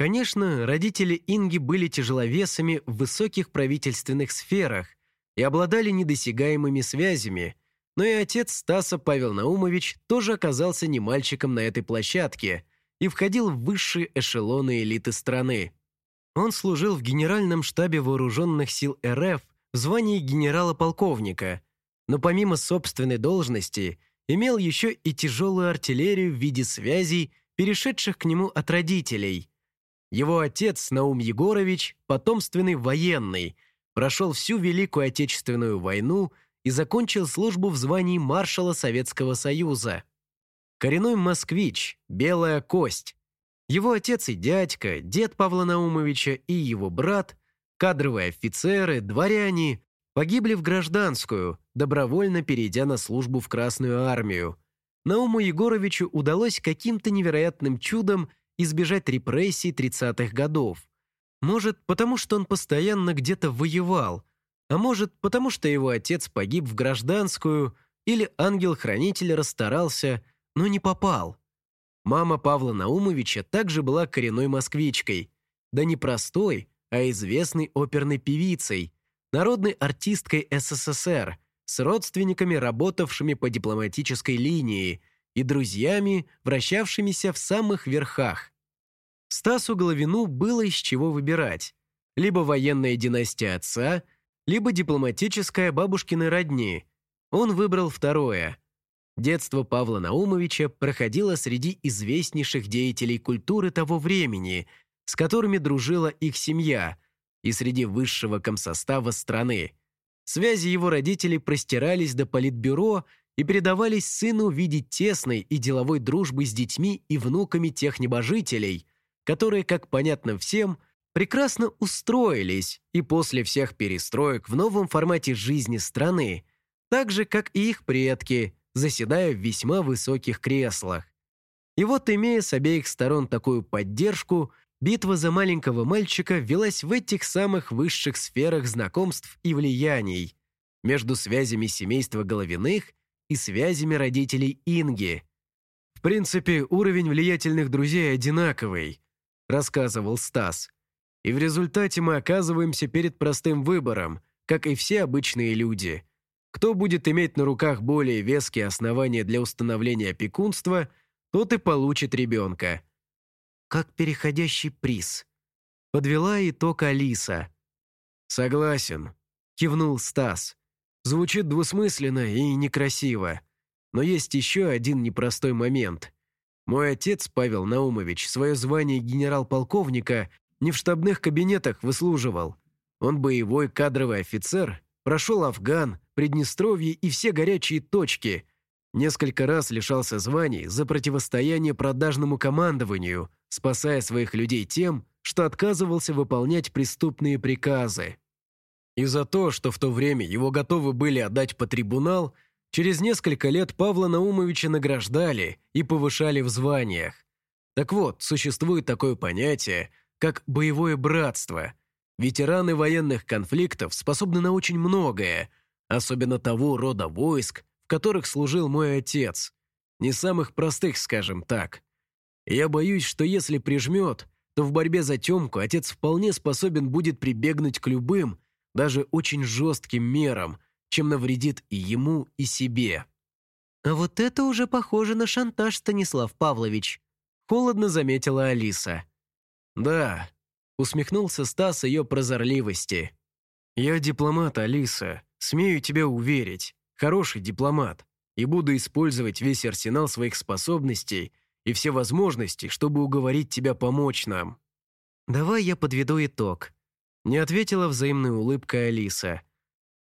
Конечно, родители Инги были тяжеловесами в высоких правительственных сферах и обладали недосягаемыми связями, но и отец Стаса Павел Наумович тоже оказался не мальчиком на этой площадке и входил в высшие эшелоны элиты страны. Он служил в Генеральном штабе Вооруженных сил РФ в звании генерала-полковника, но помимо собственной должности имел еще и тяжелую артиллерию в виде связей, перешедших к нему от родителей. Его отец, Наум Егорович, потомственный военный, прошел всю Великую Отечественную войну и закончил службу в звании маршала Советского Союза. Коренной москвич, белая кость. Его отец и дядька, дед Павла Наумовича и его брат, кадровые офицеры, дворяне, погибли в гражданскую, добровольно перейдя на службу в Красную армию. Науму Егоровичу удалось каким-то невероятным чудом избежать репрессий 30-х годов. Может, потому что он постоянно где-то воевал, а может, потому что его отец погиб в гражданскую, или ангел-хранитель расстарался, но не попал. Мама Павла Наумовича также была коренной москвичкой, да не простой, а известной оперной певицей, народной артисткой СССР, с родственниками, работавшими по дипломатической линии, и друзьями, вращавшимися в самых верхах. Стасу Головину было из чего выбирать. Либо военная династия отца, либо дипломатическая бабушкины родни. Он выбрал второе. Детство Павла Наумовича проходило среди известнейших деятелей культуры того времени, с которыми дружила их семья, и среди высшего комсостава страны. Связи его родителей простирались до политбюро и передавались сыну в виде тесной и деловой дружбы с детьми и внуками тех небожителей, которые, как понятно всем, прекрасно устроились и после всех перестроек в новом формате жизни страны, так же, как и их предки, заседая в весьма высоких креслах. И вот, имея с обеих сторон такую поддержку, битва за маленького мальчика велась в этих самых высших сферах знакомств и влияний, между связями семейства Головиных и связями родителей Инги. «В принципе, уровень влиятельных друзей одинаковый», – рассказывал Стас. «И в результате мы оказываемся перед простым выбором, как и все обычные люди. Кто будет иметь на руках более веские основания для установления опекунства, тот и получит ребенка». «Как переходящий приз», – подвела итог Алиса. «Согласен», – кивнул Стас. Звучит двусмысленно и некрасиво. Но есть еще один непростой момент. Мой отец, Павел Наумович, свое звание генерал-полковника не в штабных кабинетах выслуживал. Он боевой кадровый офицер, прошел Афган, Приднестровье и все горячие точки. Несколько раз лишался званий за противостояние продажному командованию, спасая своих людей тем, что отказывался выполнять преступные приказы. И за то, что в то время его готовы были отдать по трибунал, через несколько лет Павла Наумовича награждали и повышали в званиях. Так вот, существует такое понятие, как боевое братство. Ветераны военных конфликтов способны на очень многое, особенно того рода войск, в которых служил мой отец. Не самых простых, скажем так. Я боюсь, что если прижмет, то в борьбе за Темку отец вполне способен будет прибегнуть к любым, даже очень жестким мерам, чем навредит и ему, и себе. «А вот это уже похоже на шантаж, Станислав Павлович», — холодно заметила Алиса. «Да», — усмехнулся Стас ее прозорливости. «Я дипломат, Алиса, смею тебя уверить, хороший дипломат, и буду использовать весь арсенал своих способностей и все возможности, чтобы уговорить тебя помочь нам». «Давай я подведу итог», не ответила взаимной улыбкой Алиса.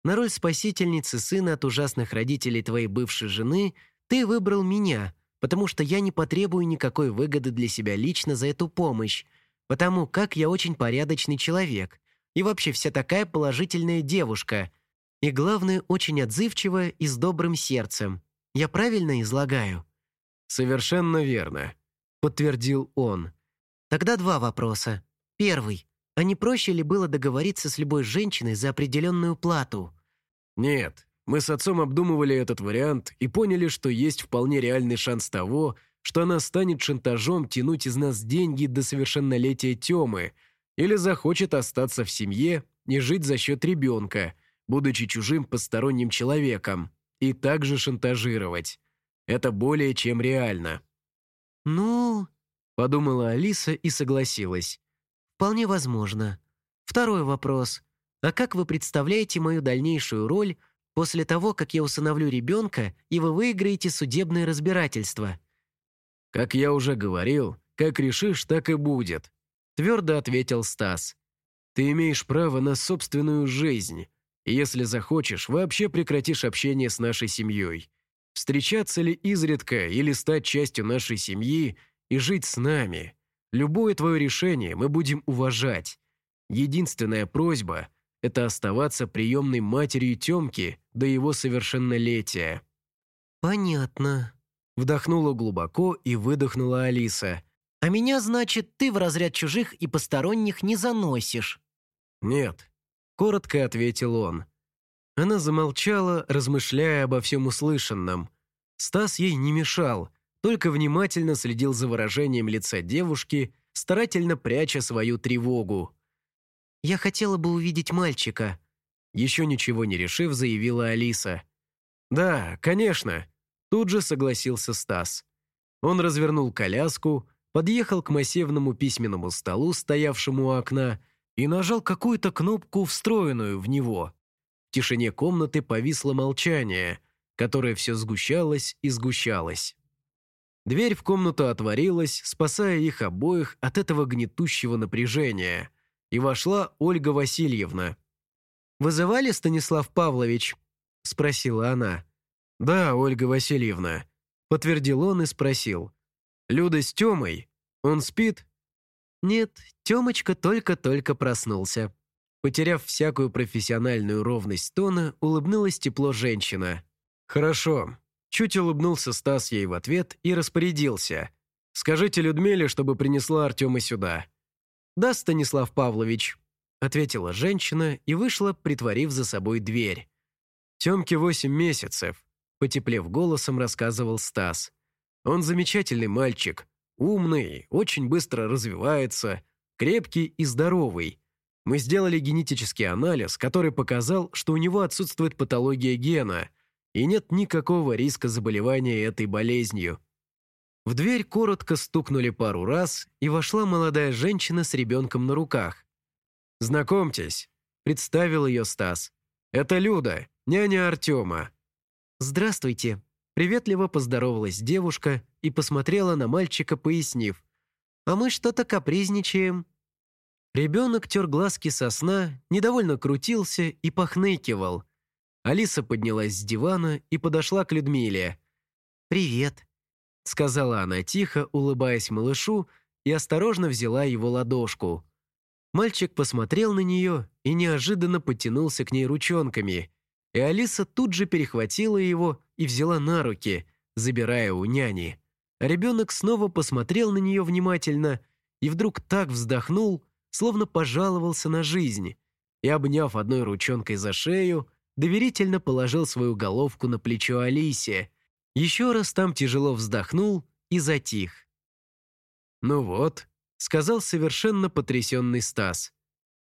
«На роль спасительницы сына от ужасных родителей твоей бывшей жены ты выбрал меня, потому что я не потребую никакой выгоды для себя лично за эту помощь, потому как я очень порядочный человек и вообще вся такая положительная девушка, и, главное, очень отзывчивая и с добрым сердцем. Я правильно излагаю?» «Совершенно верно», — подтвердил он. «Тогда два вопроса. Первый. А не проще ли было договориться с любой женщиной за определенную плату? Нет, мы с отцом обдумывали этот вариант и поняли, что есть вполне реальный шанс того, что она станет шантажом тянуть из нас деньги до совершеннолетия Темы или захочет остаться в семье и жить за счет ребенка, будучи чужим посторонним человеком, и также шантажировать. Это более чем реально. «Ну...» — подумала Алиса и согласилась. «Вполне возможно. Второй вопрос. А как вы представляете мою дальнейшую роль после того, как я усыновлю ребенка, и вы выиграете судебное разбирательство?» «Как я уже говорил, как решишь, так и будет», — твердо ответил Стас. «Ты имеешь право на собственную жизнь, и если захочешь, вообще прекратишь общение с нашей семьей. Встречаться ли изредка или стать частью нашей семьи и жить с нами. Любое твое решение мы будем уважать. Единственная просьба — это оставаться приемной матерью Темки до его совершеннолетия». «Понятно», — вдохнула глубоко и выдохнула Алиса. «А меня, значит, ты в разряд чужих и посторонних не заносишь?» «Нет», — коротко ответил он. Она замолчала, размышляя обо всем услышанном. Стас ей не мешал, только внимательно следил за выражением лица девушки, старательно пряча свою тревогу. «Я хотела бы увидеть мальчика», — еще ничего не решив, заявила Алиса. «Да, конечно», — тут же согласился Стас. Он развернул коляску, подъехал к массивному письменному столу, стоявшему у окна, и нажал какую-то кнопку, встроенную в него. В тишине комнаты повисло молчание, которое все сгущалось и сгущалось. Дверь в комнату отворилась, спасая их обоих от этого гнетущего напряжения — и вошла Ольга Васильевна. «Вызывали, Станислав Павлович?» – спросила она. «Да, Ольга Васильевна», – подтвердил он и спросил. «Люда с Тёмой? Он спит?» «Нет, Тёмочка только-только проснулся». Потеряв всякую профессиональную ровность тона, улыбнулась тепло женщина. «Хорошо». Чуть улыбнулся Стас ей в ответ и распорядился. «Скажите Людмиле, чтобы принесла Артема сюда. «Да, Станислав Павлович», — ответила женщина и вышла, притворив за собой дверь. «Темке восемь месяцев», — потеплев голосом, рассказывал Стас. «Он замечательный мальчик, умный, очень быстро развивается, крепкий и здоровый. Мы сделали генетический анализ, который показал, что у него отсутствует патология гена и нет никакого риска заболевания этой болезнью. В дверь коротко стукнули пару раз, и вошла молодая женщина с ребенком на руках. «Знакомьтесь», — представил ее Стас. «Это Люда, няня Артема». «Здравствуйте», — приветливо поздоровалась девушка и посмотрела на мальчика, пояснив. «А мы что-то капризничаем». Ребенок тер глазки со сна, недовольно крутился и похныкивал. Алиса поднялась с дивана и подошла к Людмиле. «Привет», сказала она тихо, улыбаясь малышу, и осторожно взяла его ладошку. Мальчик посмотрел на нее и неожиданно потянулся к ней ручонками, и Алиса тут же перехватила его и взяла на руки, забирая у няни. Ребенок снова посмотрел на нее внимательно и вдруг так вздохнул, словно пожаловался на жизнь, и, обняв одной ручонкой за шею, доверительно положил свою головку на плечо Алисе – еще раз там тяжело вздохнул и затих. «Ну вот», — сказал совершенно потрясенный Стас.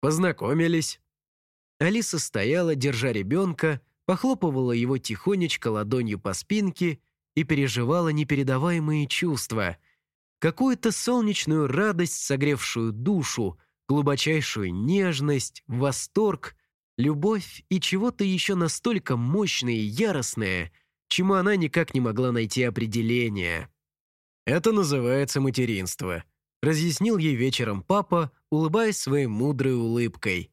«Познакомились». Алиса стояла, держа ребенка, похлопывала его тихонечко ладонью по спинке и переживала непередаваемые чувства. Какую-то солнечную радость, согревшую душу, глубочайшую нежность, восторг, любовь и чего-то еще настолько мощное и яростное — чему она никак не могла найти определение. «Это называется материнство», — разъяснил ей вечером папа, улыбаясь своей мудрой улыбкой.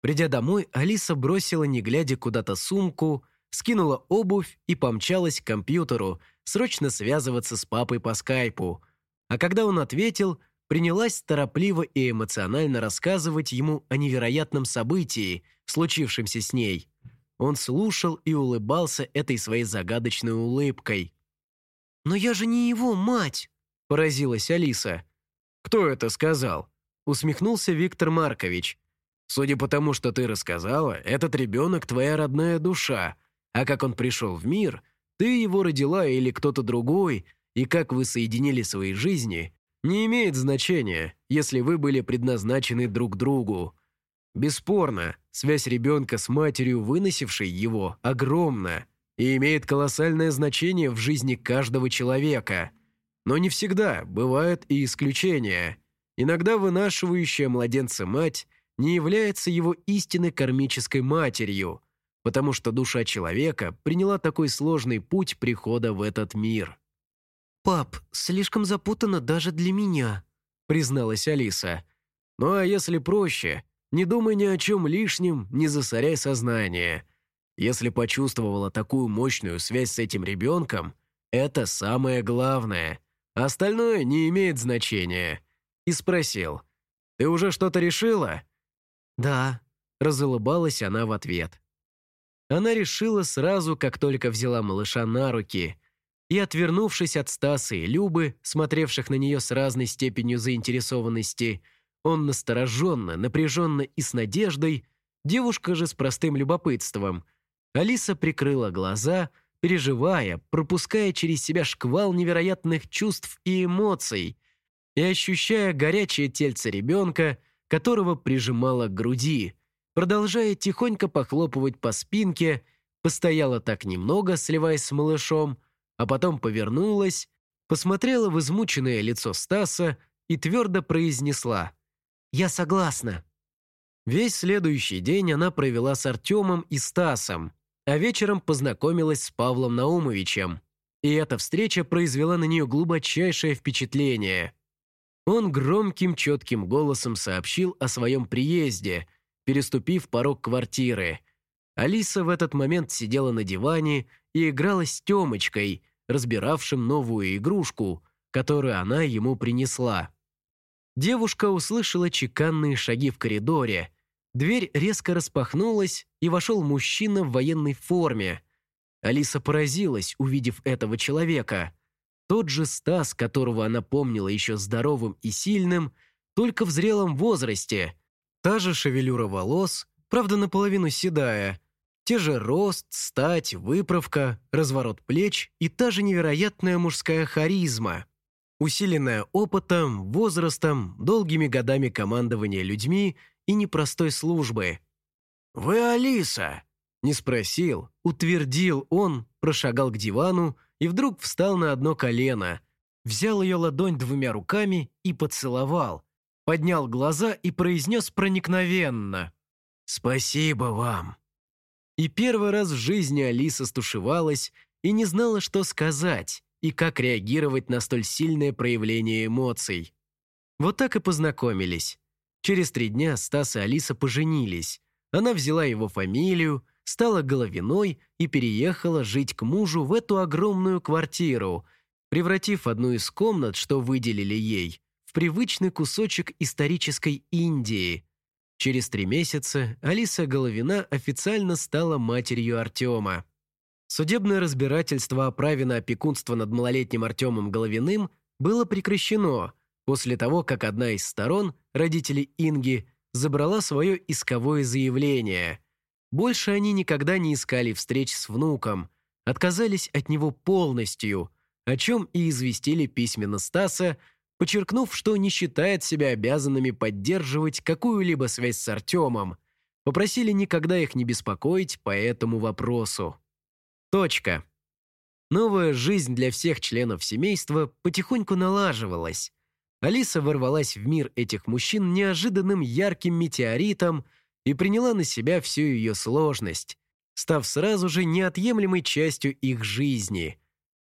Придя домой, Алиса бросила, не глядя куда-то сумку, скинула обувь и помчалась к компьютеру, срочно связываться с папой по скайпу. А когда он ответил, принялась торопливо и эмоционально рассказывать ему о невероятном событии, случившемся с ней. Он слушал и улыбался этой своей загадочной улыбкой. «Но я же не его мать!» – поразилась Алиса. «Кто это сказал?» – усмехнулся Виктор Маркович. «Судя по тому, что ты рассказала, этот ребенок – твоя родная душа, а как он пришел в мир, ты его родила или кто-то другой, и как вы соединили свои жизни, не имеет значения, если вы были предназначены друг другу. Бесспорно, связь ребенка с матерью, выносившей его, огромна и имеет колоссальное значение в жизни каждого человека. Но не всегда, бывают и исключения. Иногда вынашивающая младенца мать не является его истинной кармической матерью, потому что душа человека приняла такой сложный путь прихода в этот мир. «Пап, слишком запутано даже для меня», — призналась Алиса. «Ну а если проще, не думай ни о чем лишнем, не засоряй сознание. Если почувствовала такую мощную связь с этим ребенком, это самое главное. Остальное не имеет значения». И спросил, «Ты уже что-то решила?» «Да», — разулыбалась она в ответ. Она решила сразу, как только взяла малыша на руки, и, отвернувшись от Стаса и Любы, смотревших на нее с разной степенью заинтересованности, он настороженно, напряженно и с надеждой, девушка же с простым любопытством. Алиса прикрыла глаза, переживая, пропуская через себя шквал невероятных чувств и эмоций, и ощущая горячее тельце ребенка, которого прижимала к груди, продолжая тихонько похлопывать по спинке, постояла так немного, сливаясь с малышом, а потом повернулась, посмотрела в измученное лицо Стаса и твердо произнесла «Я согласна». Весь следующий день она провела с Артемом и Стасом, а вечером познакомилась с Павлом Наумовичем. И эта встреча произвела на нее глубочайшее впечатление. Он громким, четким голосом сообщил о своем приезде, переступив порог квартиры. Алиса в этот момент сидела на диване и играла с Темочкой, разбиравшим новую игрушку, которую она ему принесла. Девушка услышала чеканные шаги в коридоре. Дверь резко распахнулась, и вошел мужчина в военной форме. Алиса поразилась, увидев этого человека. Тот же Стас, которого она помнила еще здоровым и сильным, только в зрелом возрасте. Та же шевелюра волос, правда наполовину седая, те же рост, стать, выправка, разворот плеч и та же невероятная мужская харизма, усиленная опытом, возрастом, долгими годами командования людьми и непростой службы. «Вы Алиса?» Не спросил, утвердил он, прошагал к дивану и вдруг встал на одно колено, взял ее ладонь двумя руками и поцеловал, поднял глаза и произнес проникновенно «Спасибо вам». И первый раз в жизни Алиса стушевалась и не знала, что сказать и как реагировать на столь сильное проявление эмоций. Вот так и познакомились. Через три дня Стас и Алиса поженились. Она взяла его фамилию, стала головиной и переехала жить к мужу в эту огромную квартиру, превратив одну из комнат, что выделили ей, в привычный кусочек исторической Индии, Через три месяца Алиса Головина официально стала матерью Артема. Судебное разбирательство о праве на опекунство над малолетним Артемом Головиным было прекращено после того, как одна из сторон, родители Инги, забрала свое исковое заявление. Больше они никогда не искали встреч с внуком, отказались от него полностью, о чем и известили письменно Стаса, подчеркнув, что не считает себя обязанными поддерживать какую-либо связь с Артемом, попросили никогда их не беспокоить по этому вопросу. Точка. Новая жизнь для всех членов семейства потихоньку налаживалась. Алиса ворвалась в мир этих мужчин неожиданным ярким метеоритом и приняла на себя всю ее сложность, став сразу же неотъемлемой частью их жизни.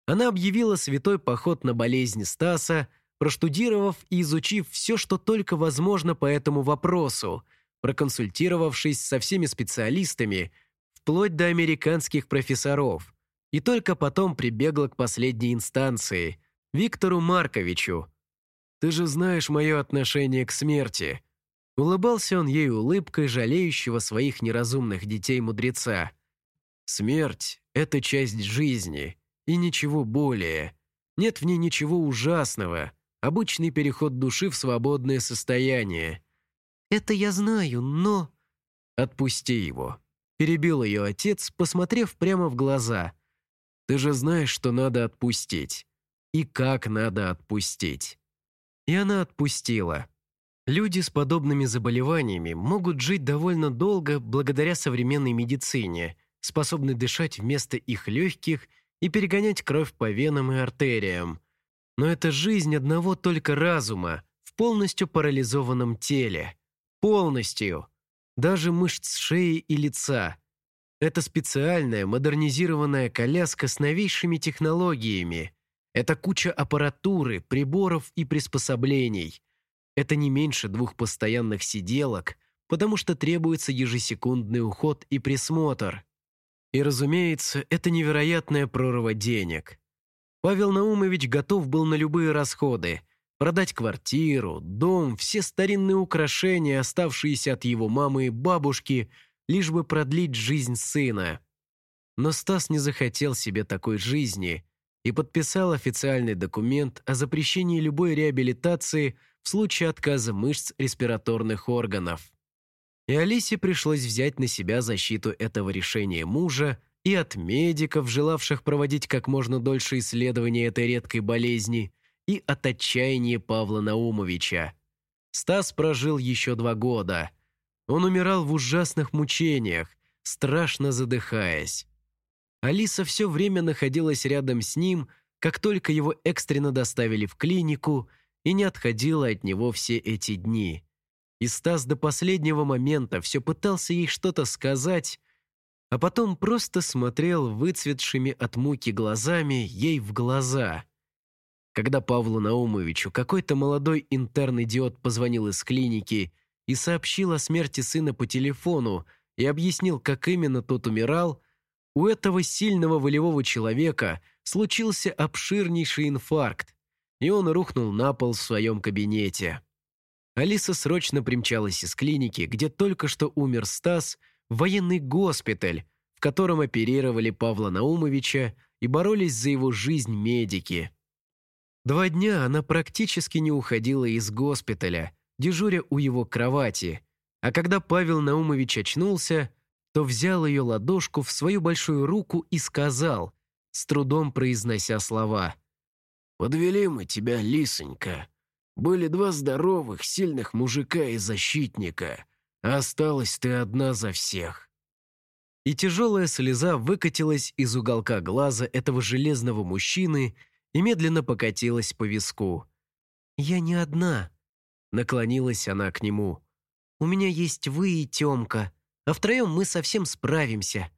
Она объявила святой поход на болезнь Стаса – проштудировав и изучив все, что только возможно по этому вопросу, проконсультировавшись со всеми специалистами, вплоть до американских профессоров, и только потом прибегла к последней инстанции, Виктору Марковичу. «Ты же знаешь мое отношение к смерти», Улыбался он ей улыбкой жалеющего своих неразумных детей мудреца. «Смерть — это часть жизни, и ничего более. Нет в ней ничего ужасного, Обычный переход души в свободное состояние. «Это я знаю, но...» «Отпусти его», — перебил ее отец, посмотрев прямо в глаза. «Ты же знаешь, что надо отпустить. и как надо отпустить. И она отпустила. Люди с подобными заболеваниями могут жить довольно долго благодаря современной медицине, способной дышать вместо их легких и перегонять кровь по венам и артериям. Но это жизнь одного только разума в полностью парализованном теле. Полностью. Даже мышц шеи и лица. Это специальная модернизированная коляска с новейшими технологиями. Это куча аппаратуры, приборов и приспособлений. Это не меньше двух постоянных сиделок, потому что требуется ежесекундный уход и присмотр. И, разумеется, это невероятная прорва денег. Павел Наумович готов был на любые расходы. Продать квартиру, дом, все старинные украшения, оставшиеся от его мамы и бабушки, лишь бы продлить жизнь сына. Но Стас не захотел себе такой жизни и подписал официальный документ о запрещении любой реабилитации в случае отказа мышц респираторных органов. И Алисе пришлось взять на себя защиту этого решения мужа и от медиков, желавших проводить как можно дольше исследования этой редкой болезни, и от отчаяния Павла Наумовича. Стас прожил еще два года. Он умирал в ужасных мучениях, страшно задыхаясь. Алиса все время находилась рядом с ним, как только его экстренно доставили в клинику, и не отходила от него все эти дни. И Стас до последнего момента все пытался ей что-то сказать, а потом просто смотрел выцветшими от муки глазами ей в глаза. Когда Павлу Наумовичу какой-то молодой интерн-идиот позвонил из клиники и сообщил о смерти сына по телефону и объяснил, как именно тот умирал, у этого сильного волевого человека случился обширнейший инфаркт, и он рухнул на пол в своем кабинете. Алиса срочно примчалась из клиники, где только что умер Стас, военный госпиталь, в котором оперировали Павла Наумовича и боролись за его жизнь медики. Два дня она практически не уходила из госпиталя, дежуря у его кровати, а когда Павел Наумович очнулся, то взял ее ладошку в свою большую руку и сказал, с трудом произнося слова, «Подвели мы тебя, лисонька, были два здоровых, сильных мужика и защитника, осталась ты одна за всех». И тяжелая слеза выкатилась из уголка глаза этого железного мужчины и медленно покатилась по виску. «Я не одна», — наклонилась она к нему. «У меня есть вы и Темка, а втроем мы совсем справимся.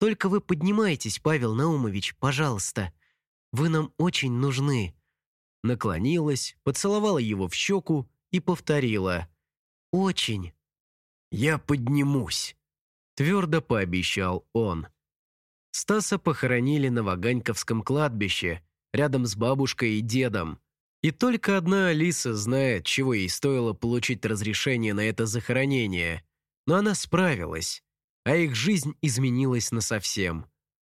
Только вы поднимайтесь, Павел Наумович, пожалуйста. Вы нам очень нужны наклонилась, поцеловала его в щеку и повторила. «Очень». «Я поднимусь», — твердо пообещал он. Стаса похоронили на Ваганьковском кладбище, рядом с бабушкой и дедом. И только одна Алиса знает, чего ей стоило получить разрешение на это захоронение. Но она справилась, а их жизнь изменилась насовсем.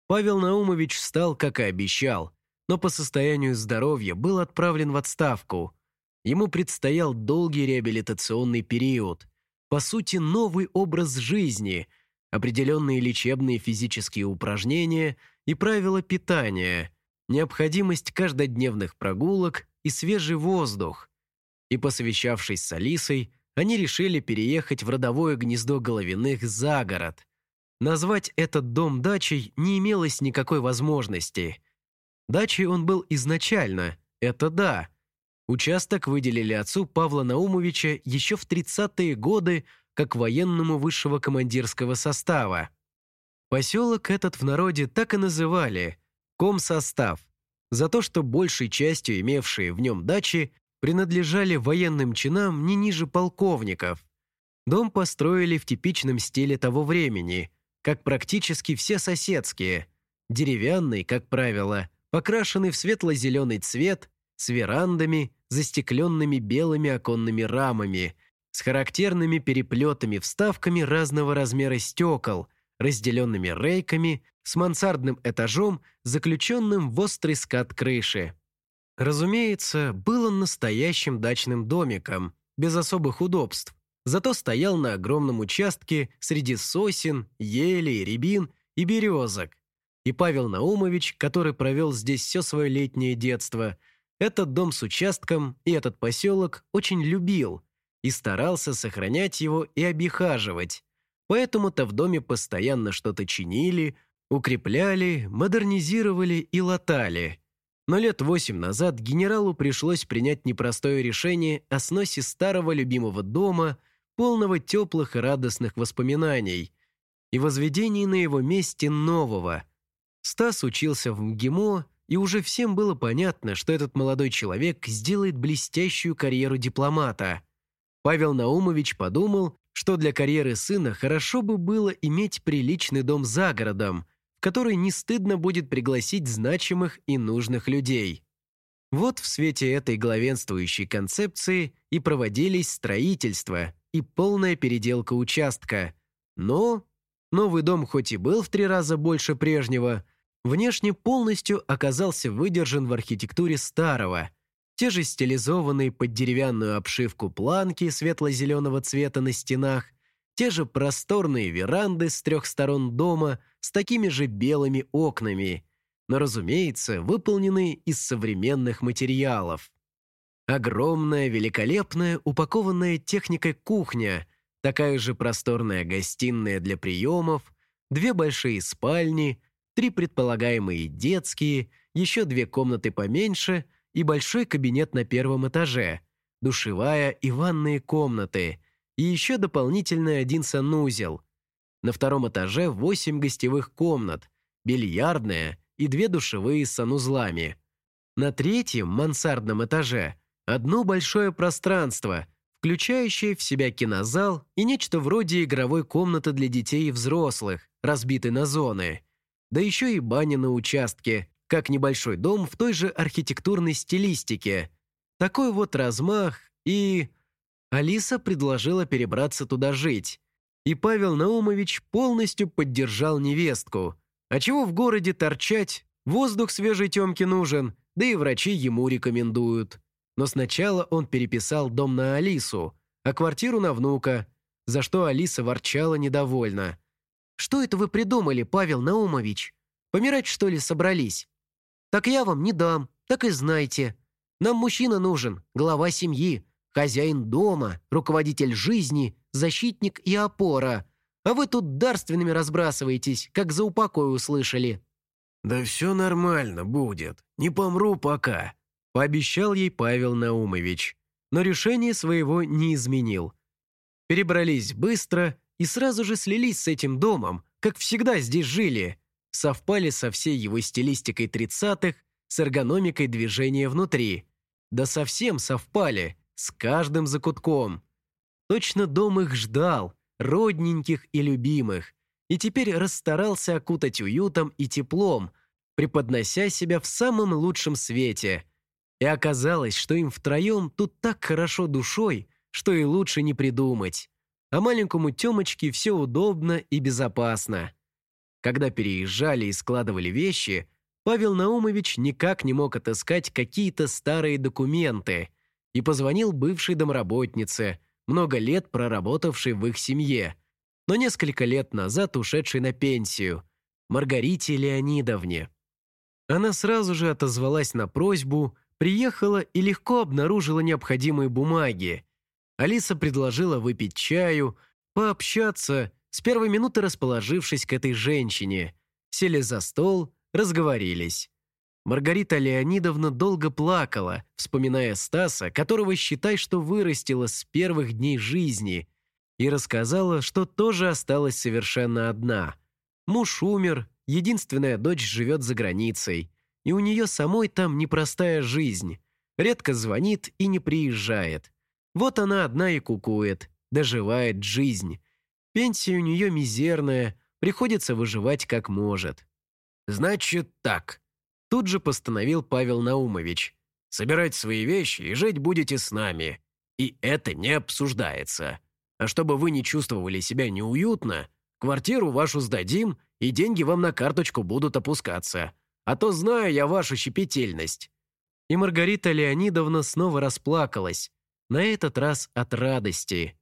Павел Наумович встал, как и обещал, но по состоянию здоровья был отправлен в отставку. Ему предстоял долгий реабилитационный период, по сути, новый образ жизни, определенные лечебные физические упражнения и правила питания, необходимость каждодневных прогулок и свежий воздух. И посовещавшись с Алисой, они решили переехать в родовое гнездо Головиных за город. Назвать этот дом дачей не имелось никакой возможности – Дачей он был изначально, это да. Участок выделили отцу Павла Наумовича еще в 30-е годы как военному высшего командирского состава. Поселок этот в народе так и называли – комсостав, за то, что большей частью имевшие в нем дачи принадлежали военным чинам не ниже полковников. Дом построили в типичном стиле того времени, как практически все соседские, деревянный, как правило, покрашенный в светло-зеленый цвет, с верандами, застекленными белыми оконными рамами, с характерными переплетами-вставками разного размера стекол, разделенными рейками, с мансардным этажом, заключенным в острый скат крыши. Разумеется, был он настоящим дачным домиком, без особых удобств, зато стоял на огромном участке среди сосен, елей, рябин и березок, И Павел Наумович, который провел здесь все свое летнее детство, этот дом с участком и этот поселок очень любил и старался сохранять его и обихаживать. Поэтому-то в доме постоянно что-то чинили, укрепляли, модернизировали и латали. Но лет восемь назад генералу пришлось принять непростое решение о сносе старого любимого дома, полного теплых и радостных воспоминаний, и возведении на его месте нового. Стас учился в МГИМО, и уже всем было понятно, что этот молодой человек сделает блестящую карьеру дипломата. Павел Наумович подумал, что для карьеры сына хорошо бы было иметь приличный дом за городом, который не стыдно будет пригласить значимых и нужных людей. Вот в свете этой главенствующей концепции и проводились строительство и полная переделка участка. Но новый дом хоть и был в три раза больше прежнего, внешне полностью оказался выдержан в архитектуре старого. Те же стилизованные под деревянную обшивку планки светло-зеленого цвета на стенах, те же просторные веранды с трех сторон дома с такими же белыми окнами, но, разумеется, выполненные из современных материалов. Огромная, великолепная, упакованная техникой кухня, такая же просторная гостиная для приемов, две большие спальни, три предполагаемые детские, еще две комнаты поменьше и большой кабинет на первом этаже, душевая и ванные комнаты, и еще дополнительный один санузел. На втором этаже восемь гостевых комнат, бильярдная и две душевые с санузлами. На третьем, мансардном этаже, одно большое пространство, включающее в себя кинозал и нечто вроде игровой комнаты для детей и взрослых, разбитой на зоны. Да еще и баня на участке, как небольшой дом в той же архитектурной стилистике. Такой вот размах и... Алиса предложила перебраться туда жить. И Павел Наумович полностью поддержал невестку. А чего в городе торчать? Воздух свежей Тёмке нужен, да и врачи ему рекомендуют. Но сначала он переписал дом на Алису, а квартиру на внука, за что Алиса ворчала недовольно. «Что это вы придумали, Павел Наумович? Помирать, что ли, собрались?» «Так я вам не дам, так и знайте. Нам мужчина нужен, глава семьи, Хозяин дома, руководитель жизни, защитник и опора. А вы тут дарственными разбрасываетесь, как за упокой услышали». «Да все нормально будет. Не помру пока», – пообещал ей Павел Наумович. Но решение своего не изменил. Перебрались быстро и сразу же слились с этим домом, как всегда здесь жили. Совпали со всей его стилистикой тридцатых, с эргономикой движения внутри. Да совсем совпали – с каждым закутком. Точно дом их ждал, родненьких и любимых, и теперь расстарался окутать уютом и теплом, преподнося себя в самом лучшем свете. И оказалось, что им втроем тут так хорошо душой, что и лучше не придумать. А маленькому Темочке все удобно и безопасно. Когда переезжали и складывали вещи, Павел Наумович никак не мог отыскать какие-то старые документы – и позвонил бывшей домработнице, много лет проработавшей в их семье, но несколько лет назад ушедшей на пенсию, Маргарите Леонидовне. Она сразу же отозвалась на просьбу, приехала и легко обнаружила необходимые бумаги. Алиса предложила выпить чаю, пообщаться, с первой минуты расположившись к этой женщине. Сели за стол, разговорились. Маргарита Леонидовна долго плакала, вспоминая Стаса, которого считай, что вырастила с первых дней жизни, и рассказала, что тоже осталась совершенно одна. Муж умер, единственная дочь живет за границей, и у нее самой там непростая жизнь. Редко звонит и не приезжает. Вот она одна и кукует, доживает жизнь. Пенсия у нее мизерная, приходится выживать как может. «Значит так», Тут же постановил Павел Наумович. «Собирать свои вещи и жить будете с нами. И это не обсуждается. А чтобы вы не чувствовали себя неуютно, квартиру вашу сдадим, и деньги вам на карточку будут опускаться. А то знаю я вашу щепетильность». И Маргарита Леонидовна снова расплакалась, на этот раз от радости.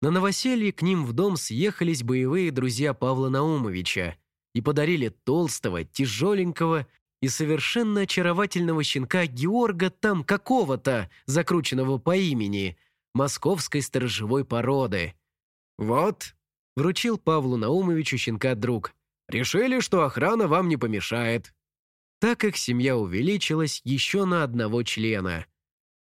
На новоселье к ним в дом съехались боевые друзья Павла Наумовича. и подарили толстого, тяжеленького и совершенно очаровательного щенка Георга там какого-то, закрученного по имени, московской сторожевой породы. «Вот», — вручил Павлу Наумовичу щенка друг, «решили, что охрана вам не помешает». Так их семья увеличилась еще на одного члена.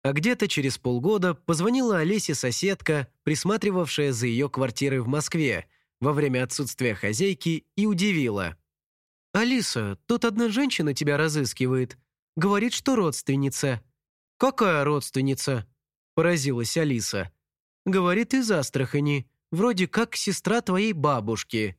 А где-то через полгода позвонила Олесе соседка, присматривавшая за ее квартирой в Москве, во время отсутствия хозяйки, и удивила. «Алиса, тут одна женщина тебя разыскивает. Говорит, что родственница». «Какая родственница?» – поразилась Алиса. «Говорит, из Астрахани. Вроде как сестра твоей бабушки».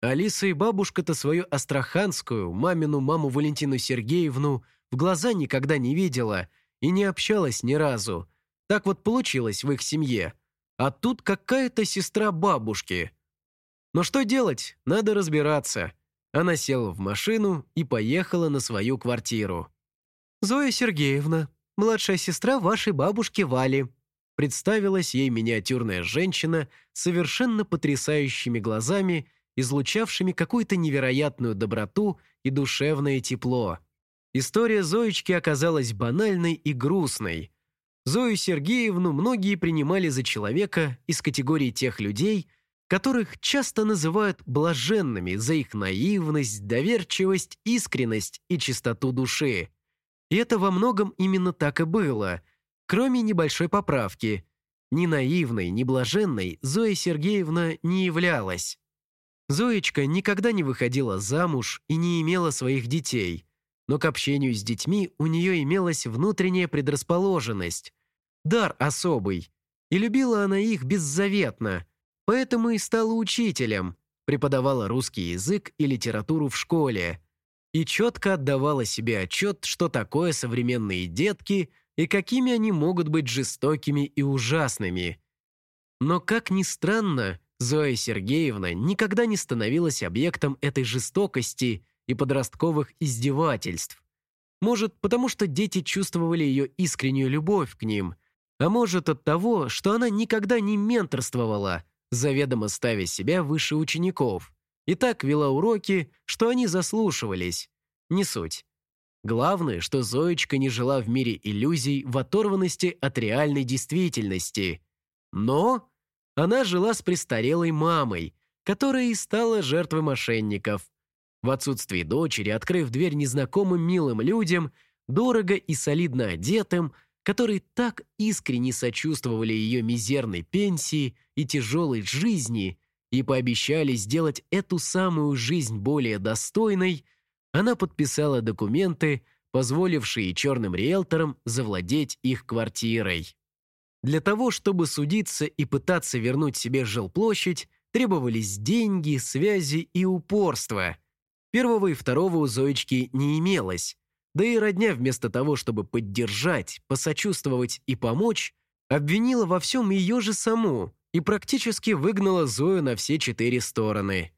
Алиса и бабушка-то свою астраханскую, мамину маму Валентину Сергеевну, в глаза никогда не видела и не общалась ни разу. Так вот получилось в их семье. А тут какая-то сестра бабушки. Но что делать? Надо разбираться. Она села в машину и поехала на свою квартиру. «Зоя Сергеевна, младшая сестра вашей бабушки Вали», представилась ей миниатюрная женщина с совершенно потрясающими глазами, излучавшими какую-то невероятную доброту и душевное тепло. История Зоечки оказалась банальной и грустной. Зою Сергеевну многие принимали за человека из категории тех людей – которых часто называют блаженными за их наивность, доверчивость, искренность и чистоту души. И это во многом именно так и было, кроме небольшой поправки. Ни наивной, ни блаженной Зоя Сергеевна не являлась. Зоечка никогда не выходила замуж и не имела своих детей, но к общению с детьми у нее имелась внутренняя предрасположенность, дар особый, и любила она их беззаветно – Поэтому и стала учителем, преподавала русский язык и литературу в школе и четко отдавала себе отчет, что такое современные детки и какими они могут быть жестокими и ужасными. Но, как ни странно, Зоя Сергеевна никогда не становилась объектом этой жестокости и подростковых издевательств. Может, потому что дети чувствовали ее искреннюю любовь к ним, а может от того, что она никогда не менторствовала – заведомо ставя себя выше учеников, и так вела уроки, что они заслушивались. Не суть. Главное, что Зоечка не жила в мире иллюзий в оторванности от реальной действительности. Но она жила с престарелой мамой, которая и стала жертвой мошенников. В отсутствии дочери, открыв дверь незнакомым милым людям, дорого и солидно одетым, которые так искренне сочувствовали ее мизерной пенсии и тяжелой жизни и пообещали сделать эту самую жизнь более достойной, она подписала документы, позволившие черным риэлторам завладеть их квартирой. Для того, чтобы судиться и пытаться вернуть себе жилплощадь, требовались деньги, связи и упорство. Первого и второго у Зоечки не имелось, да и родня вместо того, чтобы поддержать, посочувствовать и помочь, обвинила во всем ее же саму и практически выгнала Зою на все четыре стороны.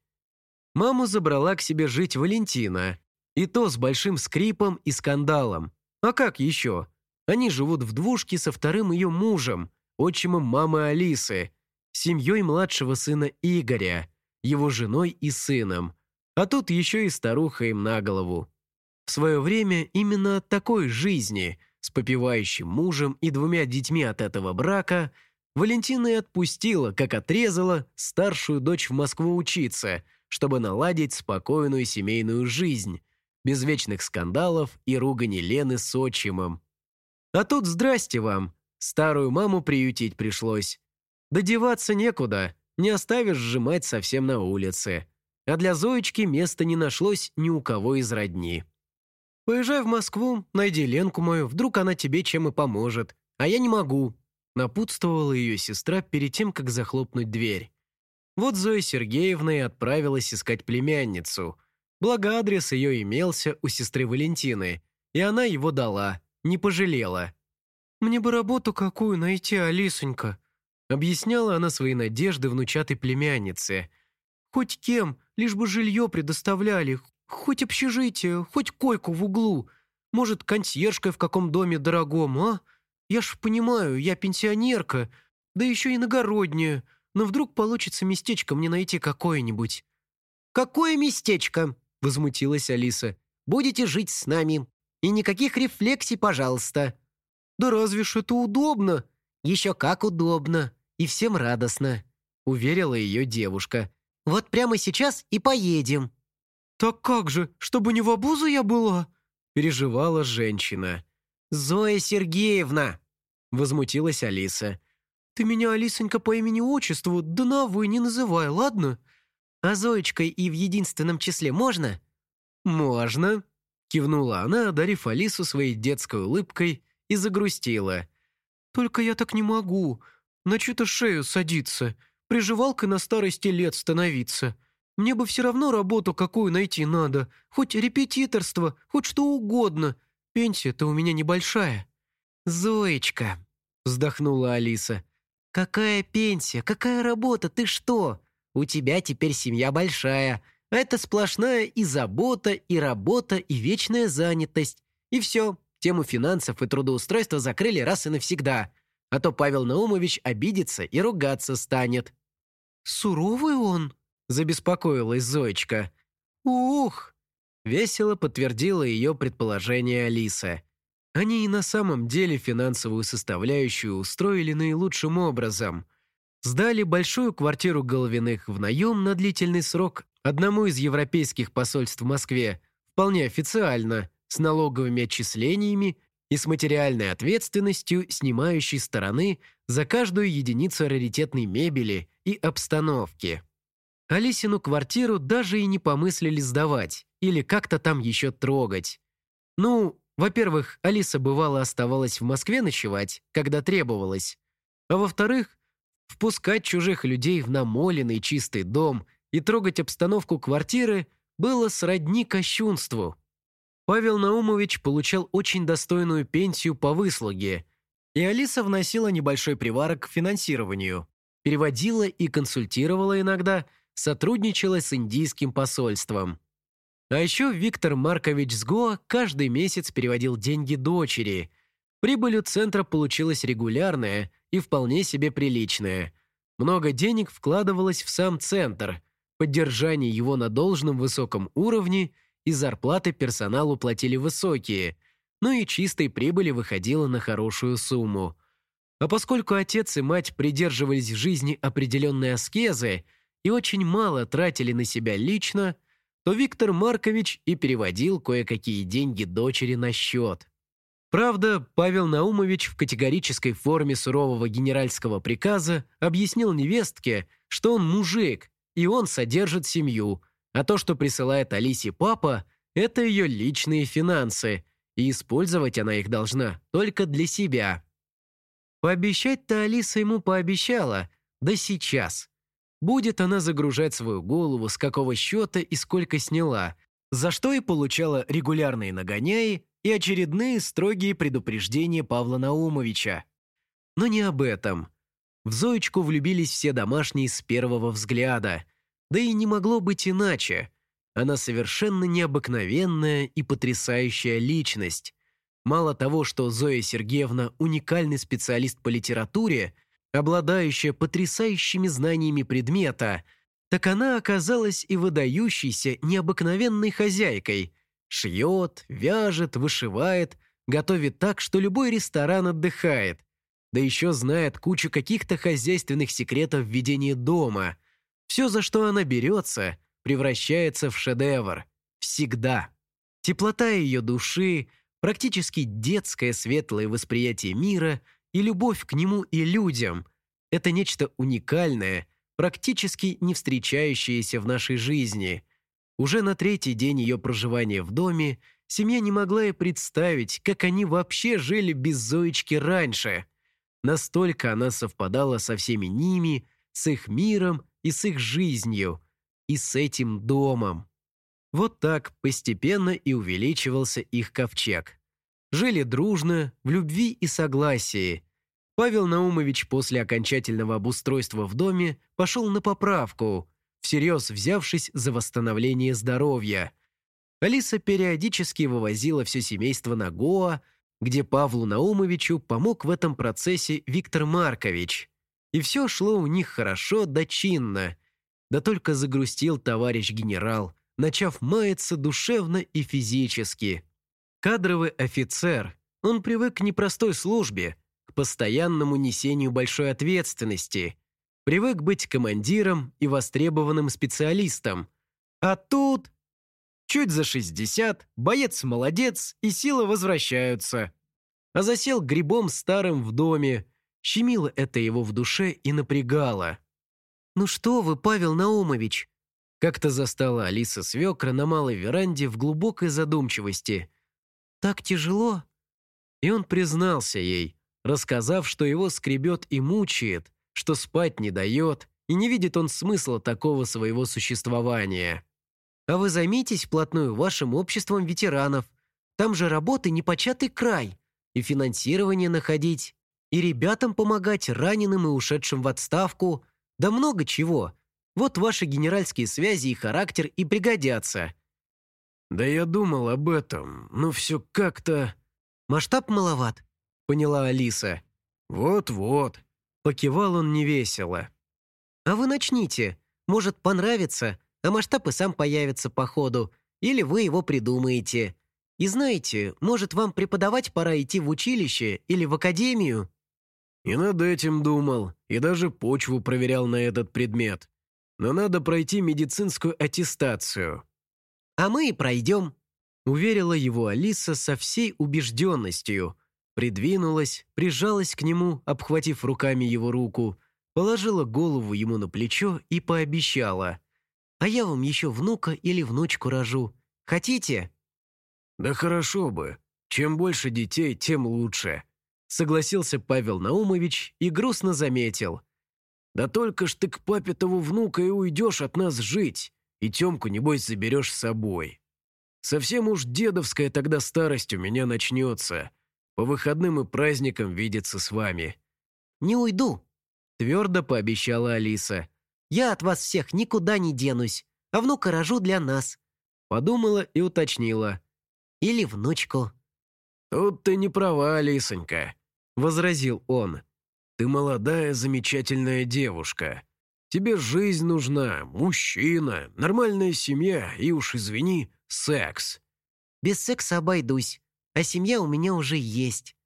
Маму забрала к себе жить Валентина, и то с большим скрипом и скандалом. А как еще? Они живут в двушке со вторым ее мужем, отчимом мамы Алисы, семьей младшего сына Игоря, его женой и сыном. А тут еще и старуха им на голову. В свое время именно такой жизни, с попивающим мужем и двумя детьми от этого брака, Валентина и отпустила, как отрезала, старшую дочь в Москву учиться, чтобы наладить спокойную семейную жизнь, без вечных скандалов и ругани Лены с отчимом. А тут здрасте вам, старую маму приютить пришлось. Додеваться некуда, не оставишь сжимать совсем на улице. А для Зоечки места не нашлось ни у кого из родни. Поезжай в Москву, найди Ленку мою, вдруг она тебе чем и поможет. А я не могу», — напутствовала ее сестра перед тем, как захлопнуть дверь. Вот Зоя Сергеевна и отправилась искать племянницу. Благо адрес ее имелся у сестры Валентины, и она его дала, не пожалела. «Мне бы работу какую найти, Алисонька», — объясняла она свои надежды внучатой племяннице. «Хоть кем, лишь бы жилье предоставляли, Хоть общежитие, хоть койку в углу. Может, консьержкой в каком доме дорогом, а? Я ж понимаю, я пенсионерка, да еще иногородняя. Но вдруг получится местечко мне найти какое-нибудь. «Какое местечко?» – возмутилась Алиса. «Будете жить с нами. И никаких рефлексий, пожалуйста». «Да разве ж это удобно?» «Еще как удобно. И всем радостно», – уверила ее девушка. «Вот прямо сейчас и поедем». «Так как же, чтобы не в обузу я была?» – переживала женщина. «Зоя Сергеевна!» – возмутилась Алиса. «Ты меня, Алисонька, по имени-отчеству, да на «вы» не называй, ладно?» «А Зоечкой и в единственном числе можно?» «Можно», – кивнула она, одарив Алису своей детской улыбкой, и загрустила. «Только я так не могу. На чью-то шею садиться, приживалкой на старости лет становиться. Мне бы все равно работу какую найти надо, хоть репетиторство, хоть что угодно, Пенсия-то у меня небольшая». «Зоечка», — вздохнула Алиса. «Какая пенсия? Какая работа? Ты что? У тебя теперь семья большая. Это сплошная и забота, и работа, и вечная занятость. И все, тему финансов и трудоустройства закрыли раз и навсегда. А то Павел Наумович обидится и ругаться станет». «Суровый он?» – забеспокоилась Зоечка. «Ух!» Весело подтвердила ее предположение Алиса. Они и на самом деле финансовую составляющую устроили наилучшим образом. Сдали большую квартиру Головиных в наем на длительный срок одному из европейских посольств в Москве, вполне официально, с налоговыми отчислениями и с материальной ответственностью снимающей стороны за каждую единицу раритетной мебели и обстановки. Алисину квартиру даже и не помыслили сдавать или как-то там еще трогать. Ну, во-первых, Алиса бывало оставалась в Москве ночевать, когда требовалось. А во-вторых, впускать чужих людей в намоленный чистый дом и трогать обстановку квартиры было сродни кощунству. Павел Наумович получал очень достойную пенсию по выслуге, и Алиса вносила небольшой приварок к финансированию, переводила и консультировала иногда, сотрудничала с индийским посольством. А еще Виктор Маркович Сго каждый месяц переводил деньги дочери. Прибыль у центра получилась регулярная и вполне себе приличная. Много денег вкладывалось в сам центр, поддержание его на должном высоком уровне и зарплаты персоналу платили высокие, но и чистой прибыли выходило на хорошую сумму. А поскольку отец и мать придерживались в жизни определенной аскезы и очень мало тратили на себя лично – то Виктор Маркович и переводил кое-какие деньги дочери на счет. Правда, Павел Наумович в категорической форме сурового генеральского приказа объяснил невестке, что он мужик, и он содержит семью, а то, что присылает Алисе папа, это ее личные финансы, и использовать она их должна только для себя. Пообещать-то Алиса ему пообещала, да сейчас. Будет она загружать свою голову, с какого счета и сколько сняла, за что и получала регулярные нагоняи и очередные строгие предупреждения Павла Наумовича. Но не об этом. В Зоечку влюбились все домашние с первого взгляда. Да и не могло быть иначе. Она совершенно необыкновенная и потрясающая личность. Мало того, что Зоя Сергеевна уникальный специалист по литературе – обладающая потрясающими знаниями предмета, так она оказалась и выдающейся необыкновенной хозяйкой. Шьет, вяжет, вышивает, готовит так, что любой ресторан отдыхает. Да еще знает кучу каких-то хозяйственных секретов ведения дома. Все, за что она берется, превращается в шедевр. Всегда. Теплота ее души, практически детское светлое восприятие мира – и любовь к нему и людям – это нечто уникальное, практически не встречающееся в нашей жизни. Уже на третий день ее проживания в доме семья не могла и представить, как они вообще жили без Зоечки раньше. Настолько она совпадала со всеми ними, с их миром и с их жизнью, и с этим домом. Вот так постепенно и увеличивался их ковчег. Жили дружно, в любви и согласии, Павел Наумович после окончательного обустройства в доме пошел на поправку, всерьез взявшись за восстановление здоровья. Алиса периодически вывозила все семейство на Гоа, где Павлу Наумовичу помог в этом процессе Виктор Маркович. И все шло у них хорошо да чинно. Да только загрустил товарищ генерал, начав маяться душевно и физически. Кадровый офицер, он привык к непростой службе, к постоянному несению большой ответственности, привык быть командиром и востребованным специалистом. А тут... Чуть за 60, боец молодец, и силы возвращаются. А засел грибом старым в доме. Щемило это его в душе и напрягало. «Ну что вы, Павел Наумович?» Как-то застала Алиса свекра на малой веранде в глубокой задумчивости. «Так тяжело?» И он признался ей, рассказав, что его скребет и мучает, что спать не дает, и не видит он смысла такого своего существования. «А вы займитесь вплотную вашим обществом ветеранов. Там же работы непочатый край. И финансирование находить, и ребятам помогать, раненым и ушедшим в отставку – да много чего. Вот ваши генеральские связи и характер и пригодятся». «Да я думал об этом, но все как-то...» «Масштаб маловат», — поняла Алиса. «Вот-вот», — покивал он невесело. «А вы начните. Может, понравится, а масштаб и сам появится по ходу. Или вы его придумаете. И знаете, может, вам преподавать пора идти в училище или в академию?» И над этим думал, и даже почву проверял на этот предмет. Но надо пройти медицинскую аттестацию. «А мы и пройдем», — уверила его Алиса со всей убежденностью. Придвинулась, прижалась к нему, обхватив руками его руку, положила голову ему на плечо и пообещала. «А я вам еще внука или внучку рожу. Хотите?» «Да хорошо бы. Чем больше детей, тем лучше», Согласился Павел Наумович и грустно заметил. «Да только ж ты к папе того внука и уйдешь от нас жить, и Темку, небось, заберешь с собой. Совсем уж дедовская тогда старость у меня начнется. По выходным и праздникам видеться с вами». «Не уйду», — твердо пообещала Алиса. «Я от вас всех никуда не денусь, а внука рожу для нас». Подумала и уточнила. «Или внучку». «Тут ты не права, Лисонька», — возразил он. «Ты молодая, замечательная девушка. Тебе жизнь нужна, мужчина, нормальная семья и, уж извини, секс». «Без секса обойдусь, а семья у меня уже есть».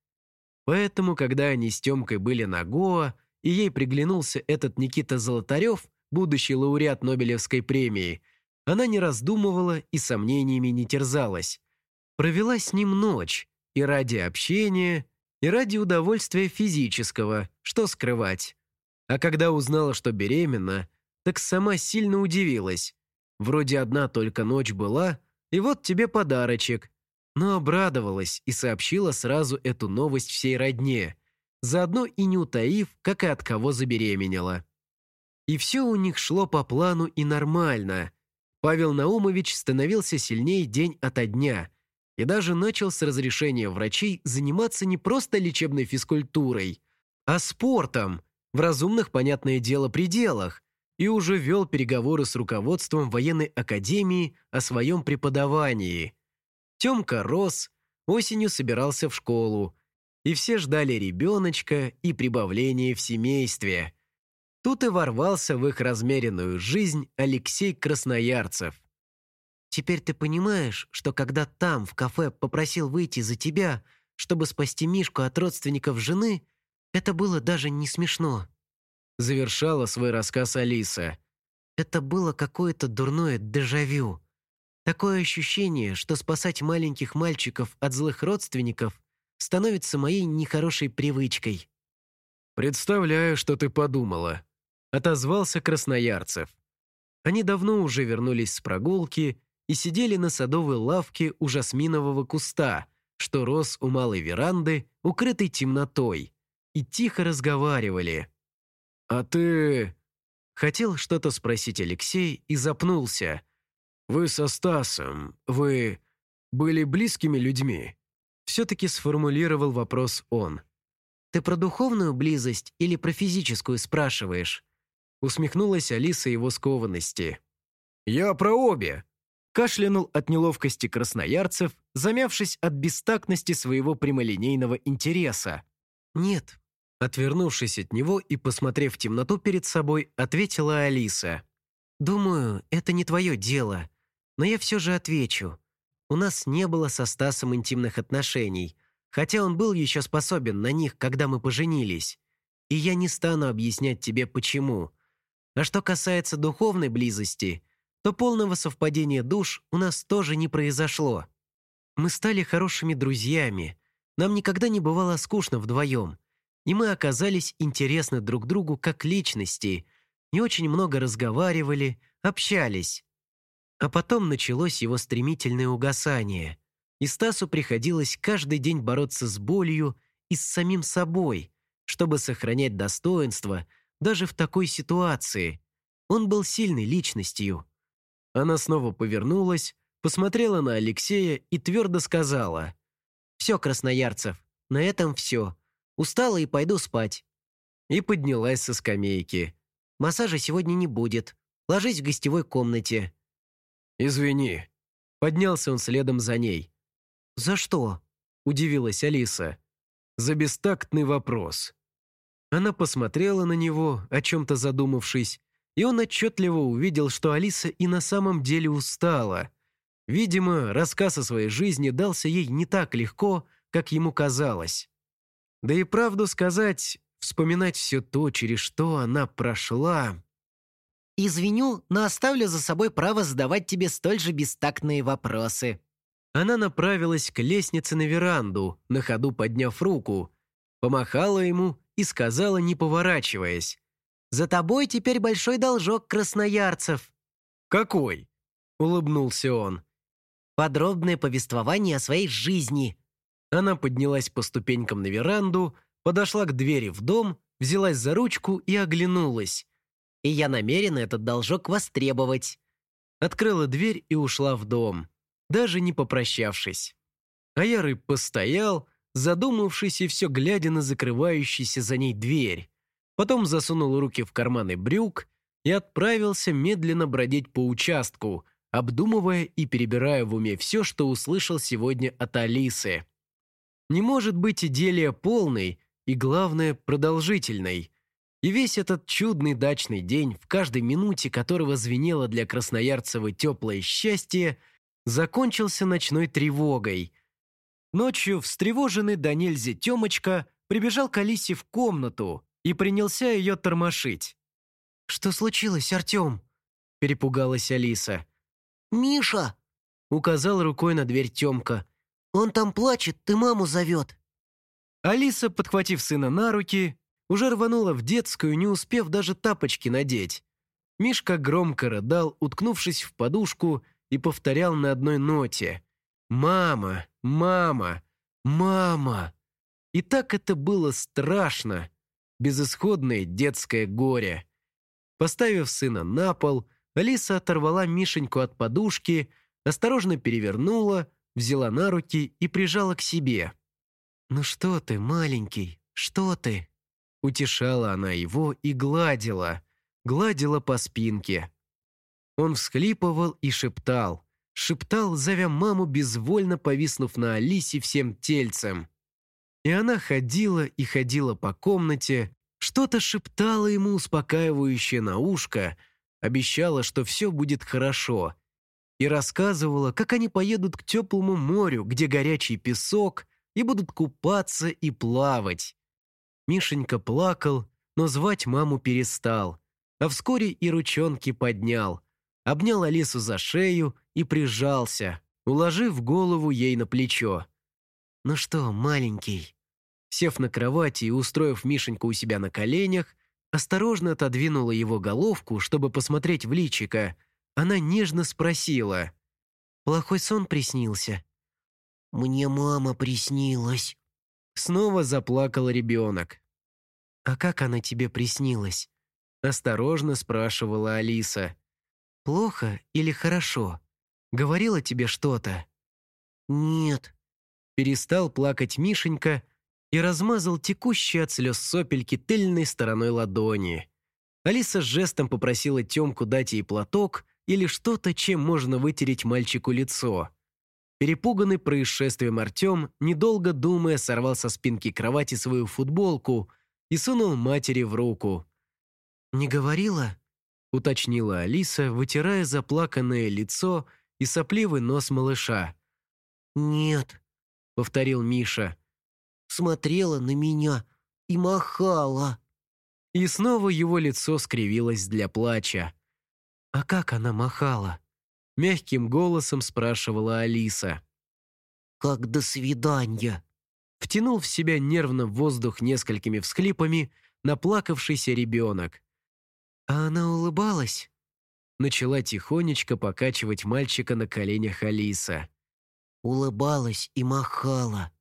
Поэтому, когда они с Тёмкой были на Гоа, и ей приглянулся этот Никита Золотарев, будущий лауреат Нобелевской премии, она не раздумывала и сомнениями не терзалась. Провела с ним ночь, и ради общения, и ради удовольствия физического, что скрывать. А когда узнала, что беременна, так сама сильно удивилась. Вроде одна только ночь была, и вот тебе подарочек. Но обрадовалась и сообщила сразу эту новость всей родне, заодно и не утаив, как и от кого забеременела. И все у них шло по плану и нормально. Павел Наумович становился сильнее день ото дня – и даже начал с разрешения врачей заниматься не просто лечебной физкультурой, а спортом, в разумных, понятное дело, пределах, и уже вел переговоры с руководством военной академии о своем преподавании. Темка рос, осенью собирался в школу, и все ждали ребеночка и прибавления в семействе. Тут и ворвался в их размеренную жизнь Алексей Красноярцев – Теперь ты понимаешь, что когда там, в кафе, попросил выйти за тебя, чтобы спасти Мишку от родственников жены, это было даже не смешно». Завершала свой рассказ Алиса. «Это было какое-то дурное дежавю. Такое ощущение, что спасать маленьких мальчиков от злых родственников становится моей нехорошей привычкой». «Представляю, что ты подумала», — отозвался Красноярцев. Они давно уже вернулись с прогулки и сидели на садовой лавке у жасминового куста, что рос у малой веранды, укрытой темнотой, и тихо разговаривали. «А ты...» Хотел что-то спросить Алексей и запнулся. «Вы со Стасом, вы были близкими людьми?» Все-таки сформулировал вопрос он. «Ты про духовную близость или про физическую спрашиваешь?» Усмехнулась Алиса его скованности. «Я про обе», кашлянул от неловкости красноярцев, замявшись от бестактности своего прямолинейного интереса. «Нет». Отвернувшись от него и посмотрев в темноту перед собой, ответила Алиса. «Думаю, это не твое дело, но я все же отвечу. У нас не было со Стасом интимных отношений, хотя он был еще способен на них, когда мы поженились. И я не стану объяснять тебе, почему. А что касается духовной близости, то полного совпадения душ у нас тоже не произошло. Мы стали хорошими друзьями, нам никогда не бывало скучно вдвоем, и мы оказались интересны друг другу как личности, и очень много разговаривали, общались. А потом началось его стремительное угасание, и Стасу приходилось каждый день бороться с болью и с самим собой, чтобы сохранять достоинство даже в такой ситуации. Он был сильной личностью. Она снова повернулась, посмотрела на Алексея и твердо сказала. «Все, красноярцев, на этом все. Устала и пойду спать». И поднялась со скамейки. «Массажа сегодня не будет. Ложись в гостевой комнате». «Извини». Поднялся он следом за ней. «За что?» – удивилась Алиса. «За бестактный вопрос». Она посмотрела на него, о чем-то задумавшись, и он отчетливо увидел, что Алиса и на самом деле устала. Видимо, рассказ о своей жизни дался ей не так легко, как ему казалось. Да и правду сказать, вспоминать все то, через что она прошла... «Извиню, но оставлю за собой право задавать тебе столь же бестактные вопросы». Она направилась к лестнице на веранду, на ходу подняв руку, помахала ему и сказала, не поворачиваясь. «За тобой теперь большой должок красноярцев». «Какой?» — улыбнулся он. «Подробное повествование о своей жизни». Она поднялась по ступенькам на веранду, подошла к двери в дом, взялась за ручку и оглянулась. «И я намерена этот должок востребовать». Открыла дверь и ушла в дом, даже не попрощавшись. А Ярый постоял, задумавшись и все глядя на закрывающуюся за ней дверь. Потом засунул руки в карманы брюк и отправился медленно бродить по участку, обдумывая и перебирая в уме все, что услышал сегодня от Алисы. Не может быть идиллия полной и, главное, продолжительной. И весь этот чудный дачный день, в каждой минуте которого звенело для Красноярцева теплое счастье, закончился ночной тревогой – Ночью встревоженный до нельзя Темочка прибежал к Алисе в комнату и принялся ее тормошить. «Что случилось, Артем?» – перепугалась Алиса. «Миша!» – указал рукой на дверь Темка. «Он там плачет, ты маму зовет». Алиса, подхватив сына на руки, уже рванула в детскую, не успев даже тапочки надеть. Мишка громко рыдал, уткнувшись в подушку, и повторял на одной ноте. «Мама! Мама! Мама!» И так это было страшно. Безысходное детское горе. Поставив сына на пол, Алиса оторвала Мишеньку от подушки, осторожно перевернула, взяла на руки и прижала к себе. «Ну что ты, маленький, что ты?» Утешала она его и гладила, гладила по спинке. Он всхлипывал и шептал шептал, зовя маму, безвольно повиснув на Алисе всем тельцем. И она ходила и ходила по комнате, что-то шептала ему успокаивающее на ушко, обещала, что все будет хорошо, и рассказывала, как они поедут к теплому морю, где горячий песок, и будут купаться и плавать. Мишенька плакал, но звать маму перестал, а вскоре и ручонки поднял – обнял Алису за шею и прижался, уложив голову ей на плечо. «Ну что, маленький?» Сев на кровати и устроив Мишеньку у себя на коленях, осторожно отодвинула его головку, чтобы посмотреть в личико. Она нежно спросила. «Плохой сон приснился?» «Мне мама приснилась». Снова заплакал ребенок. «А как она тебе приснилась?» Осторожно спрашивала Алиса. Плохо или хорошо? Говорила тебе что-то?» «Нет». Перестал плакать Мишенька и размазал текущие от слез сопельки тыльной стороной ладони. Алиса жестом попросила Тёмку дать ей платок или что-то, чем можно вытереть мальчику лицо. Перепуганный происшествием Артем, недолго думая, сорвал со спинки кровати свою футболку и сунул матери в руку. «Не говорила?» — уточнила Алиса, вытирая заплаканное лицо и сопливый нос малыша. «Нет», — повторил Миша. «смотрела на меня и махала». И снова его лицо скривилось для плача. «А как она махала?» Мягким голосом спрашивала Алиса. «Как до свидания». Втянул в себя нервно воздух несколькими всхлипами наплакавшийся ребенок. «А она улыбалась?» Начала тихонечко покачивать мальчика на коленях Алиса. Улыбалась и махала.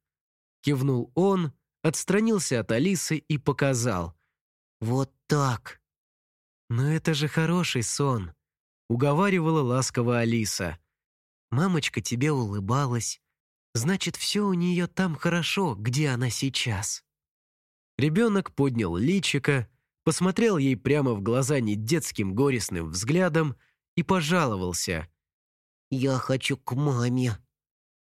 Кивнул он, отстранился от Алисы и показал. «Вот так». «Но это же хороший сон», — уговаривала ласково Алиса. «Мамочка тебе улыбалась. Значит, все у нее там хорошо, где она сейчас». Ребенок поднял личико, посмотрел ей прямо в глаза не детским горестным взглядом и пожаловался. «Я хочу к маме».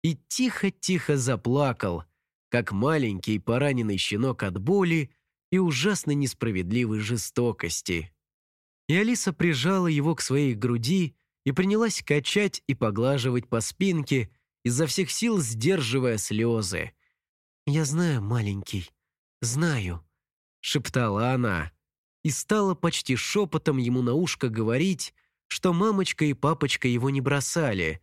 И тихо-тихо заплакал, как маленький пораненный щенок от боли и ужасной несправедливой жестокости. И Алиса прижала его к своей груди и принялась качать и поглаживать по спинке, изо всех сил сдерживая слезы. «Я знаю, маленький, знаю», — шептала она и стала почти шепотом ему на ушко говорить, что мамочка и папочка его не бросали,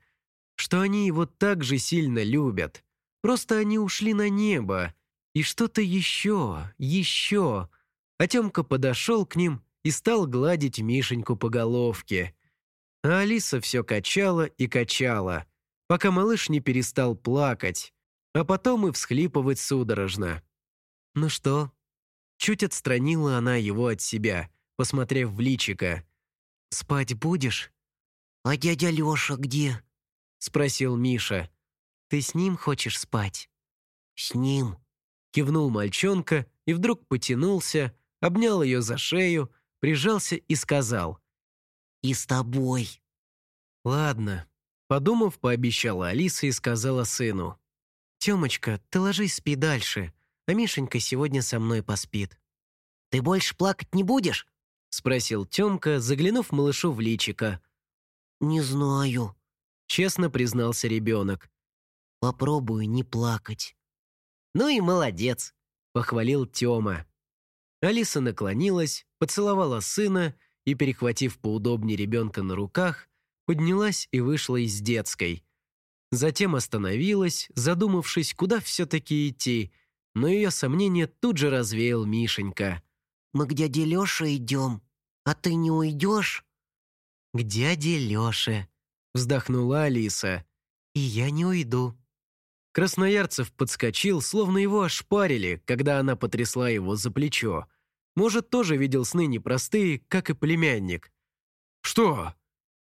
что они его так же сильно любят. Просто они ушли на небо. И что-то еще, еще. А Тёмка подошел к ним и стал гладить Мишеньку по головке. А Алиса все качала и качала, пока малыш не перестал плакать, а потом и всхлипывать судорожно. «Ну что, Чуть отстранила она его от себя, посмотрев в личико. «Спать будешь?» «А дядя Лёша где?» — спросил Миша. «Ты с ним хочешь спать?» «С ним», — кивнул мальчонка и вдруг потянулся, обнял ее за шею, прижался и сказал. «И с тобой». «Ладно», — подумав, пообещала Алиса и сказала сыну. «Тёмочка, ты ложись спи дальше а Мишенька сегодня со мной поспит». «Ты больше плакать не будешь?» — спросил Тёмка, заглянув малышу в личико. «Не знаю», — честно признался ребенок. «Попробую не плакать». «Ну и молодец», — похвалил Тёма. Алиса наклонилась, поцеловала сына и, перехватив поудобнее ребенка на руках, поднялась и вышла из детской. Затем остановилась, задумавшись, куда все-таки идти, но ее сомнение тут же развеял Мишенька. «Мы к дяде Лёше идем, а ты не уйдешь?» «К дяде Лёше», — вздохнула Алиса. «И я не уйду». Красноярцев подскочил, словно его ошпарили, когда она потрясла его за плечо. Может, тоже видел сны непростые, как и племянник. «Что?»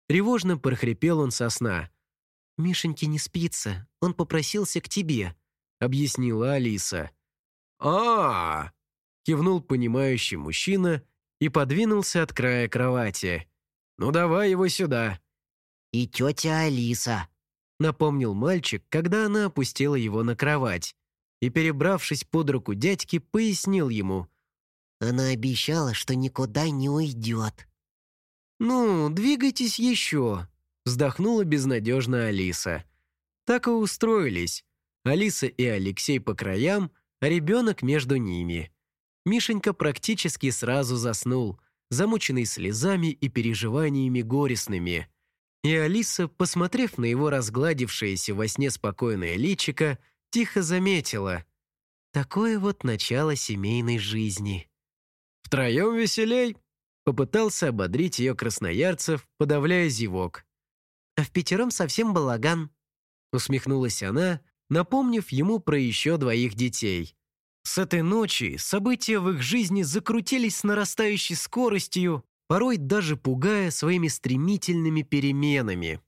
Тревожно прохрипел он со сна. «Мишеньке не спится, он попросился к тебе», — объяснила Алиса. а, кивнул понимающий мужчина и подвинулся от края кровати. «Ну давай его сюда». «И тетя Алиса», — напомнил мальчик, когда она опустила его на кровать. И, перебравшись под руку дядьки, пояснил ему. «Она обещала, что никуда не уйдет». «Ну, двигайтесь еще», — вздохнула безнадежно Алиса. Так и устроились. Алиса и Алексей по краям, а ребенок между ними. Мишенька практически сразу заснул, замученный слезами и переживаниями горестными. И Алиса, посмотрев на его разгладившееся во сне спокойное личико, тихо заметила. «Такое вот начало семейной жизни». «Втроем веселей!» Попытался ободрить ее красноярцев, подавляя зевок. «А в пятером совсем балаган», усмехнулась она, напомнив ему про еще двоих детей. С этой ночи события в их жизни закрутились с нарастающей скоростью, порой даже пугая своими стремительными переменами.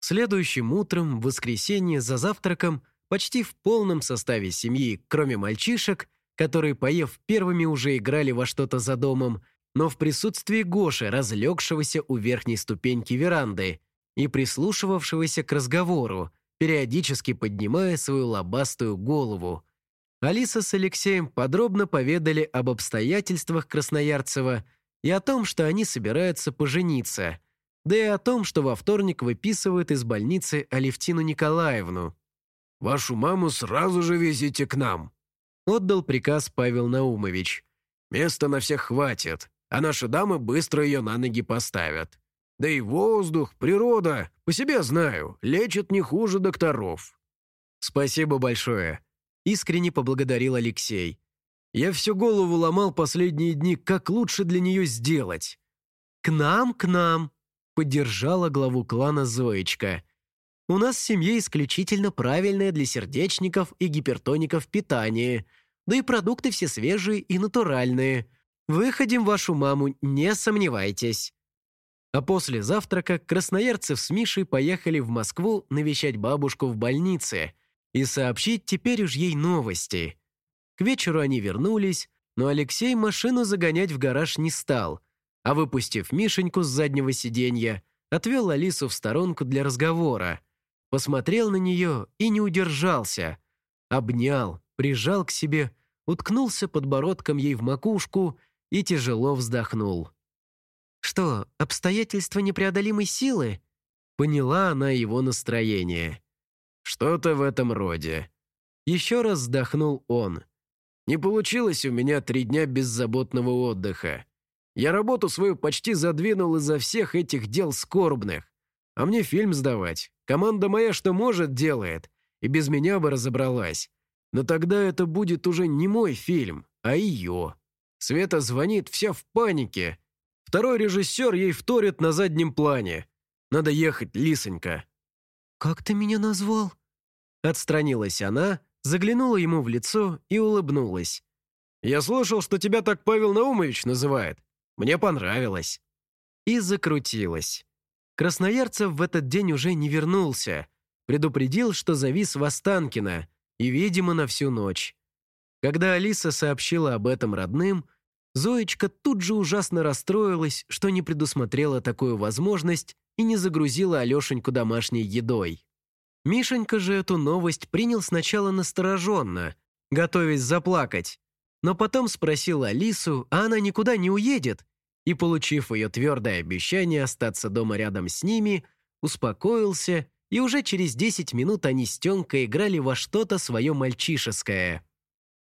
Следующим утром, в воскресенье за завтраком, почти в полном составе семьи, кроме мальчишек, которые, поев первыми, уже играли во что-то за домом, но в присутствии Гоши, разлегшегося у верхней ступеньки веранды и прислушивавшегося к разговору, периодически поднимая свою лобастую голову. Алиса с Алексеем подробно поведали об обстоятельствах Красноярцева и о том, что они собираются пожениться, да и о том, что во вторник выписывают из больницы Алевтину Николаевну. «Вашу маму сразу же везите к нам», — отдал приказ Павел Наумович. «Места на всех хватит, а наши дамы быстро ее на ноги поставят. Да и воздух, природа, по себе знаю, лечат не хуже докторов». «Спасибо большое», — искренне поблагодарил Алексей. «Я всю голову ломал последние дни, как лучше для нее сделать». «К нам, к нам», — поддержала главу клана Зоечка. «У нас в семье исключительно правильное для сердечников и гипертоников питание, да и продукты все свежие и натуральные. Выходим вашу маму, не сомневайтесь». А после завтрака красноярцев с Мишей поехали в Москву навещать бабушку в больнице и сообщить теперь уж ей новости. К вечеру они вернулись, но Алексей машину загонять в гараж не стал, а выпустив Мишеньку с заднего сиденья, отвел Алису в сторонку для разговора. Посмотрел на нее и не удержался. Обнял, прижал к себе, уткнулся подбородком ей в макушку и тяжело вздохнул. «Что, обстоятельства непреодолимой силы?» Поняла она его настроение. «Что-то в этом роде». Еще раз вздохнул он. «Не получилось у меня три дня беззаботного отдыха. Я работу свою почти задвинул из-за всех этих дел скорбных. А мне фильм сдавать. Команда моя что может, делает. И без меня бы разобралась. Но тогда это будет уже не мой фильм, а ее. Света звонит, вся в панике. Второй режиссер ей вторит на заднем плане. Надо ехать, Лисонька». «Как ты меня назвал?» Отстранилась она, заглянула ему в лицо и улыбнулась. «Я слышал, что тебя так Павел Наумович называет. Мне понравилось». И закрутилась. Красноярцев в этот день уже не вернулся. Предупредил, что завис в Останкино, и, видимо, на всю ночь. Когда Алиса сообщила об этом родным, Зоечка тут же ужасно расстроилась, что не предусмотрела такую возможность и не загрузила Алешеньку домашней едой. Мишенька же эту новость принял сначала настороженно, готовясь заплакать, но потом спросил Алису, а она никуда не уедет, и, получив ее твердое обещание остаться дома рядом с ними, успокоился, и уже через 10 минут они с Тёнкой играли во что-то свое мальчишеское.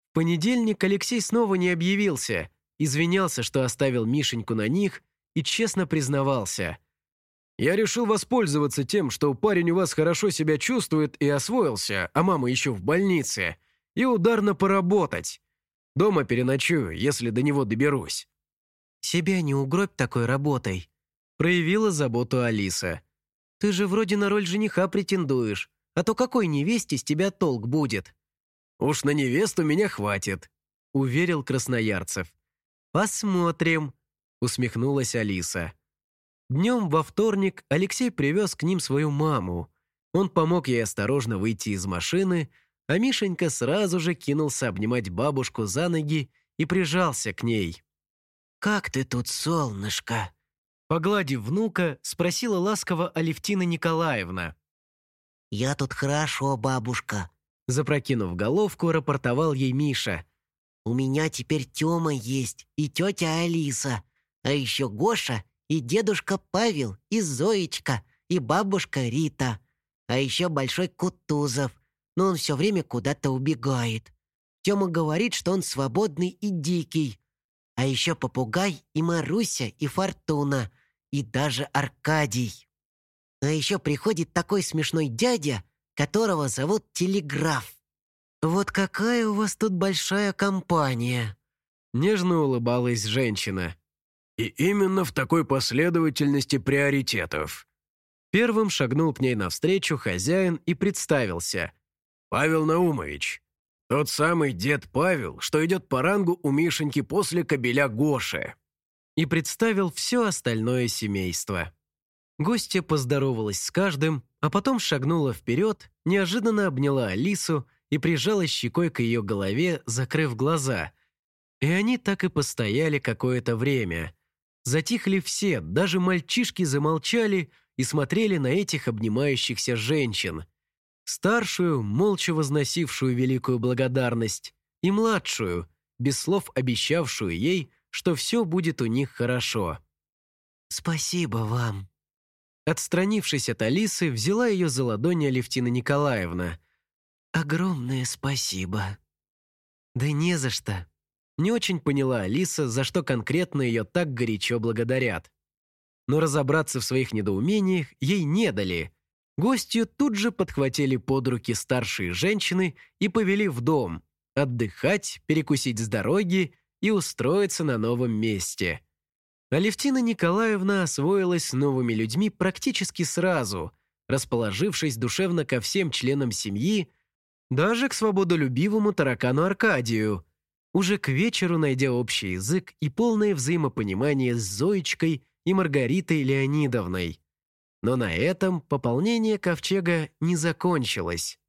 В понедельник Алексей снова не объявился – извинялся, что оставил Мишеньку на них, и честно признавался. «Я решил воспользоваться тем, что парень у вас хорошо себя чувствует и освоился, а мама еще в больнице, и ударно поработать. Дома переночую, если до него доберусь». «Себя не угробь такой работой», — проявила заботу Алиса. «Ты же вроде на роль жениха претендуешь, а то какой невесте с тебя толк будет?» «Уж на невесту меня хватит», — уверил Красноярцев. «Посмотрим», — усмехнулась Алиса. Днем во вторник Алексей привез к ним свою маму. Он помог ей осторожно выйти из машины, а Мишенька сразу же кинулся обнимать бабушку за ноги и прижался к ней. «Как ты тут, солнышко?» Погладив внука, спросила ласково Алевтина Николаевна. «Я тут хорошо, бабушка», Запрокинув головку, рапортовал ей Миша. У меня теперь Тёма есть и тетя Алиса, а еще Гоша и дедушка Павел и Зоечка и бабушка Рита, а еще Большой Кутузов, но он все время куда-то убегает. Тёма говорит, что он свободный и дикий. А еще Попугай и Маруся и Фортуна, и даже Аркадий. А еще приходит такой смешной дядя, которого зовут Телеграф. «Вот какая у вас тут большая компания!» Нежно улыбалась женщина. «И именно в такой последовательности приоритетов». Первым шагнул к ней навстречу хозяин и представился. «Павел Наумович, тот самый дед Павел, что идет по рангу у Мишеньки после кобеля Гоши». И представил все остальное семейство. Гостья поздоровалась с каждым, а потом шагнула вперед, неожиданно обняла Алису и прижалась щекой к ее голове, закрыв глаза. И они так и постояли какое-то время. Затихли все, даже мальчишки замолчали и смотрели на этих обнимающихся женщин. Старшую, молча возносившую великую благодарность, и младшую, без слов обещавшую ей, что все будет у них хорошо. «Спасибо вам». Отстранившись от Алисы, взяла ее за ладони Алевтина Николаевна. «Огромное спасибо». «Да не за что». Не очень поняла Алиса, за что конкретно ее так горячо благодарят. Но разобраться в своих недоумениях ей не дали. Гостью тут же подхватили под руки старшие женщины и повели в дом, отдыхать, перекусить с дороги и устроиться на новом месте. Алевтина Николаевна освоилась с новыми людьми практически сразу, расположившись душевно ко всем членам семьи, даже к свободолюбивому таракану Аркадию, уже к вечеру найдя общий язык и полное взаимопонимание с Зоечкой и Маргаритой Леонидовной. Но на этом пополнение ковчега не закончилось.